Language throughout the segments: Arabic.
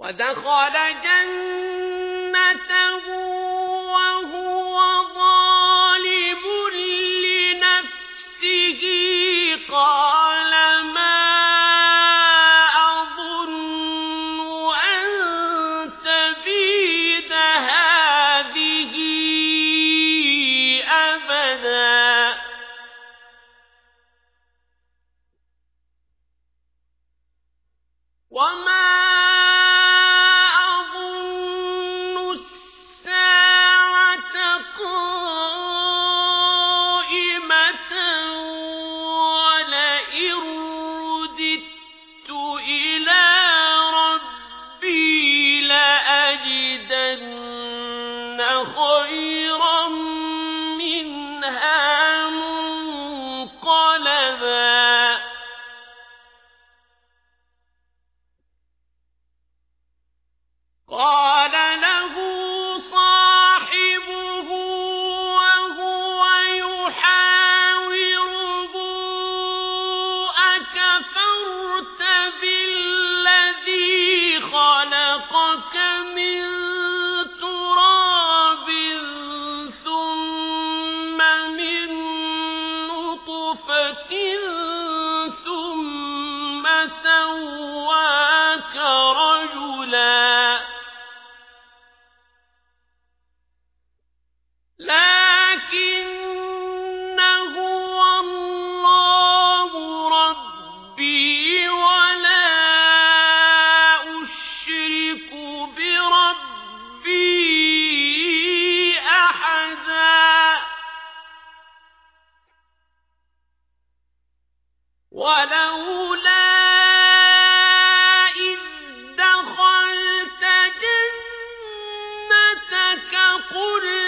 ودخل جنته جنتك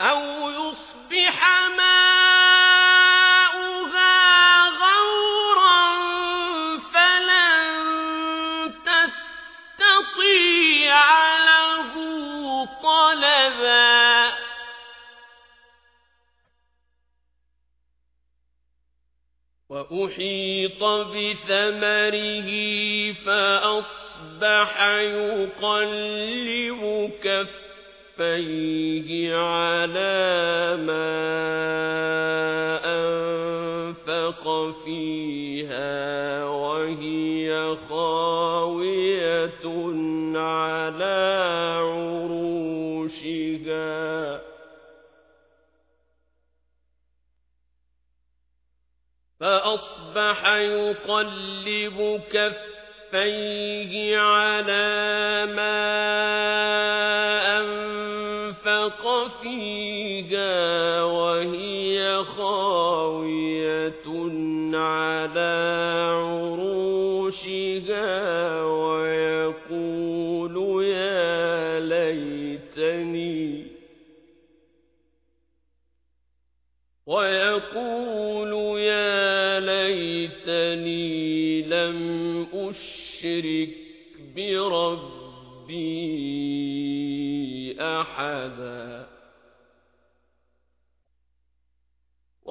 أو يصبح ماؤها غورا فلن تستطيع له طلبا. وأحيط بثمره فأصبح يقلب كفيه على ما أنفق فيها وهي خاوية على عروشها. فأصبح يقلب كفيه على ما فيها وهي خاوية على عروشها ويقول يا ليتني ويقول يا ليتني لم أشرك بربي أحدا.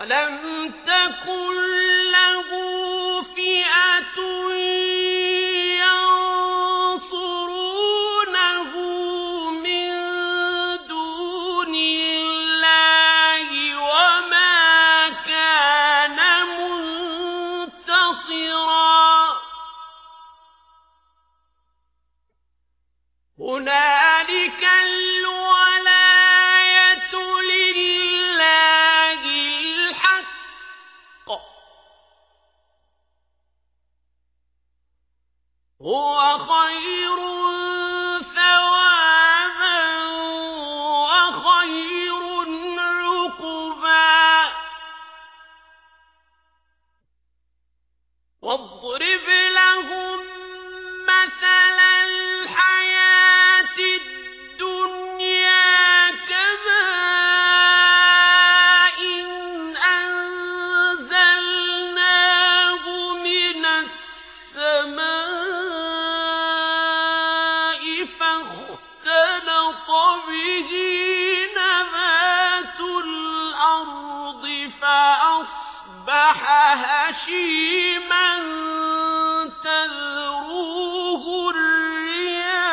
ولم تكن له فئة ينصرونه من دون الله وما كان منتصرا هو خير فاختلط به نبات الأرض فأصبح هشيما تذروه الرياح.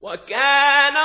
وكان